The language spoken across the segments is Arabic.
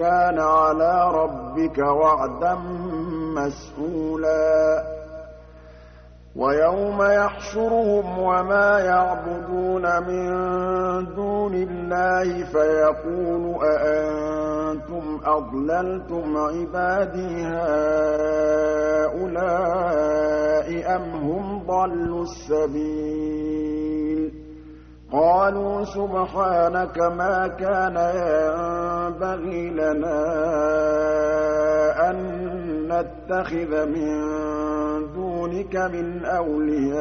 كَانَ عَلَىٰ رَبِّكَ وَعْدًا مَّسْئُولًا وَيَوْمَ يَحْشُرُهُمْ وَمَا يَعْبُدُونَ مِن دُونِ اللَّهِ فَيَقُولُ أَأَنتُمْ أَضْلَلْتُمْ عِبَادِي هَٰؤُلَاءِ أَمْ هُمْ ضَلُّوا السَّبِيلَ؟ قَالُوا سُبْحَانَكَ مَا كَانَ يَنبَغِي لَنَا أَن نَّتَّخِذَ مِن دُونِكَ مِنْ أَوْلِيَاءَ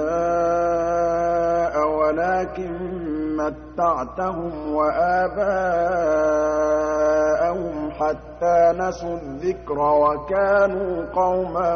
وَلَٰكِن مَّتَّعْتَهُمْ وَآبَاءَهُمْ حَتَّىٰ نَسُوا الذِّكْرَ وَكَانُوا قَوْمًا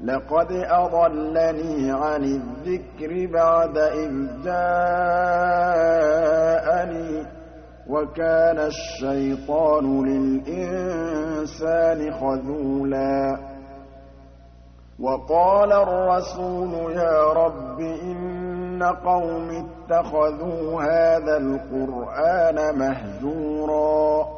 لَّقَدْ أَضَلَّنِي عَنِ الذِّكْرِ بَعْدَ إِذْ جَاءَنِي وَكَانَ الشَّيْطَانُ لِلْإِنسَانِ خَذُولًا. وَقَالَ الرَّسُولُ يَا رَبِّ إِنَّ قَوْمِي اتَّخَذُوا هَٰذَا الْقُرْآنَ مَهْجُورًا.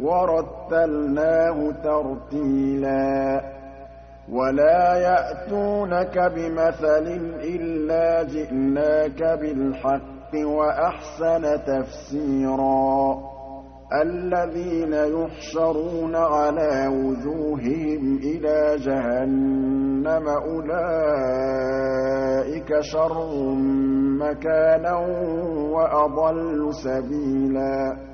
وَرَتَّلْنَاهُ تَرْتِيلًا وَلَا يَأْتُونَكَ بِمَثَلٍ إِلَّا جِئْنَاكَ بِالْحَقِّ وَأَحْسَنَ تَفْسِيرًا الَّذِينَ يُحْشَرُونَ عَلَىٰ وُجُوهِهِمْ إِلَىٰ جَهَنَّمَ أُولَٰئِكَ شَرٌّ مَّكَانًا وَأَضَلُّ سَبِيلًا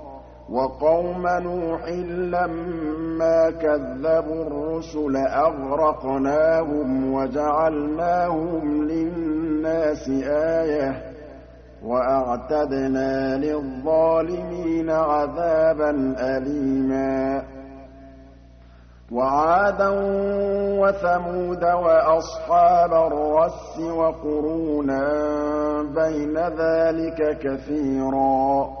وَقَوْمَ نُوحٍ لَّمَّا كَذَّبُوا الرُّسُلَ أَغْرَقْنَاهُمْ وَجَعَلْنَاهُمْ لِلنَّاسِ آيَةً ۖ وَأَعْتَدْنَا لِلظَّالِمِينَ عَذَابًا أَلِيمًا. وَعَادًا وَثَمُودَ وَأَصْحَابَ الرَّسِّ وَقُرُونًا بَيْنَ ذَٰلِكَ كَثِيرًا.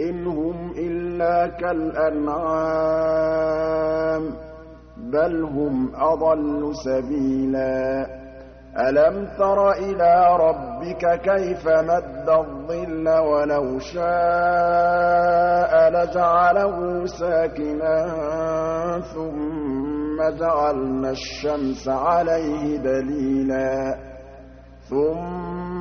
إِنْ هُمْ إِلَّا كَالْأَنْعَامِ بَلْ هُمْ أَضَلُّ سَبِيلًا أَلَمْ تَرَ إِلَىٰ رَبِّكَ كَيْفَ مَدَّ الظِّلَّ وَلَوْ شَاءَ لَجَعَلَهُ سَاكِنًا ثُمَّ جَعَلْنَا الشَّمْسَ عَلَيْهِ دَلِيلًا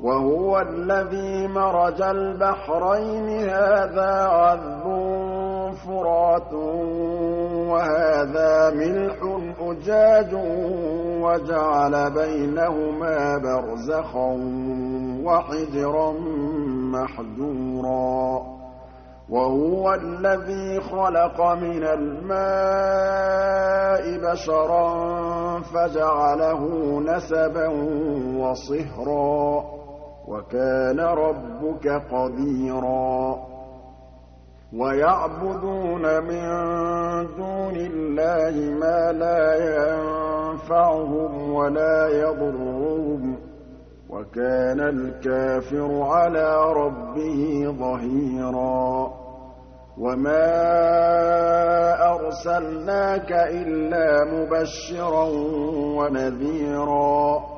وَهُوَ الَّذِي مَرَجَ الْبَحْرَيْنِ هَٰذَا عَذْبٌ فُرَاتٌ وَهَٰذَا مِلْحٌ أُجَاجٌ وَجَعَلَ بَيْنَهُمَا بَرْزَخًا وَحِجْرًا مَّحْجُورًا. وَهُوَ الَّذِي خَلَقَ مِنَ الْمَاءِ بَشَرًا فَجَعَلَهُ نَسَبًا وَصِهْرًا ۗ. وَكَانَ رَبُّكَ قَدِيرًا. وَيَعْبُدُونَ مِن دُونِ اللَّهِ مَا لَا يَنفَعُهُمْ وَلَا يَضُرُّهُمْ ۗ. وَكَانَ الْكَافِرُ عَلَىٰ رَبِّهِ ظَهِيرًا. وَمَا أَرْسَلْنَاكَ إِلَّا مُبَشِّرًا وَنَذِيرًا.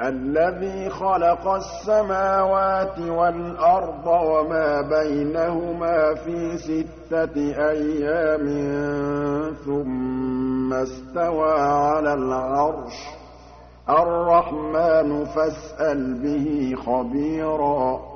الَّذِي خَلَقَ السَّمَاوَاتِ وَالْأَرْضَ وَمَا بَيْنَهُمَا فِي سِتَّةِ أَيَّامٍ ثُمَّ اسْتَوَىٰ عَلَى الْعَرْشِ ۚ. الرَّحْمَٰنُ فَاسْأَلْ بِهِ خَبِيرًا.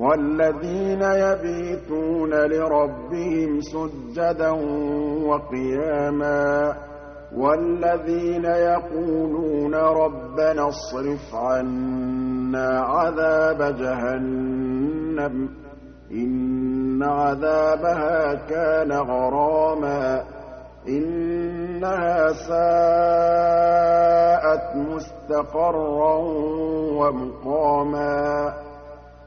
وَالَّذِينَ يَبِيتُونَ لِرَبِّهِمْ سُجَّدًا وَقِيَامًا وَالَّذِينَ يَقُولُونَ رَبَّنَا اصْرِفْ عَنَّا عَذَابَ جَهَنَّمَ ۖ إِنَّ عَذَابَهَا كَانَ غَرَامًا إِنَّهَا سَاءَتْ مُسْتَقَرًّا وَمُقَامًا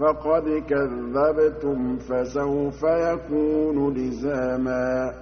فَقَدْ كَذَّبْتُمْ فَسَوْفَ يَكُونُ لِزَامًا